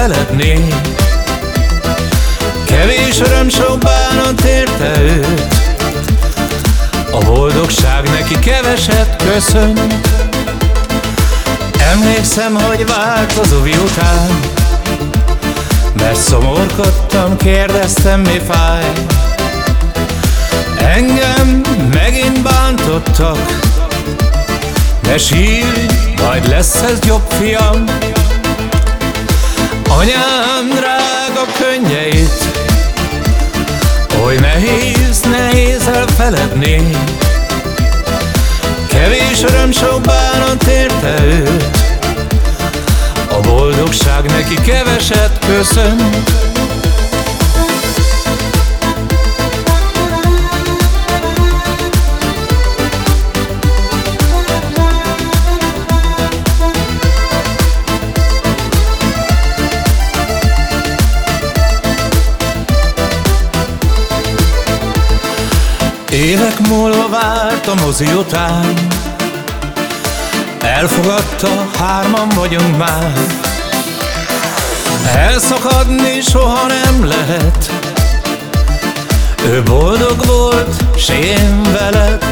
feledni Kevés öröm, sok bánat érte őt. A boldogság neki keveset köszön. Emlékszem, hogy változó után Mert szomorkodtam, kérdeztem mi fáj. Engem megint bántottak Ne sírj, majd lesz ez jobb fiam Anyám drága könnyeit Oly nehéz, nehéz elfeledni. Kevés öröm, sok bánat érte őt. A boldogság neki keveset köszönt Évek múlva várt a mozi után. Elfogadta, hárman vagyunk már. Elszakadni soha nem lehet. Ő boldog volt, s én veled.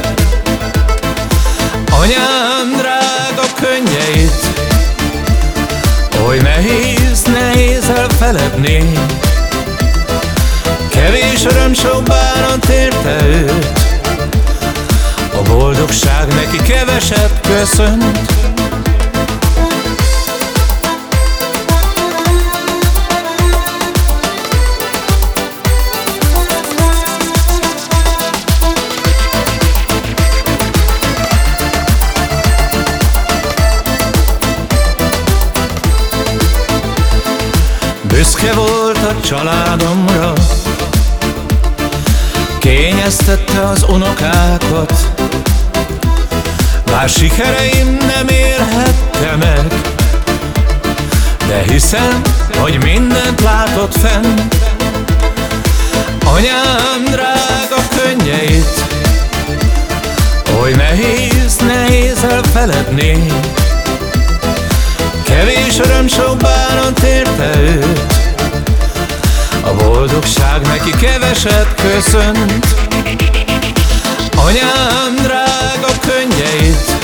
Anyám drága könnyeit Oly nehéz, nehéz elfeledni Kevés öröm, sok bánat érte őt A boldogság neki keveset köszönt. Büszke volt a családomra Kényeztette az unokákat. Bár sikereim nem érhette meg De hiszem, hogy mindent látott fenn. Anyám drága könnyeit Oly nehéz, nehéz elfeledni. Kevés öröm, sok bánat érte őt boldogság neki keveset köszönt. Anyám drága könnyeit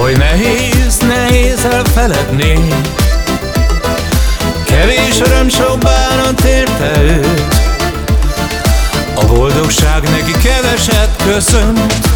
Oly nehéz, nehéz elfeledni. Kevés öröm, sok bánat érte őt. A boldogság neki keveset köszönt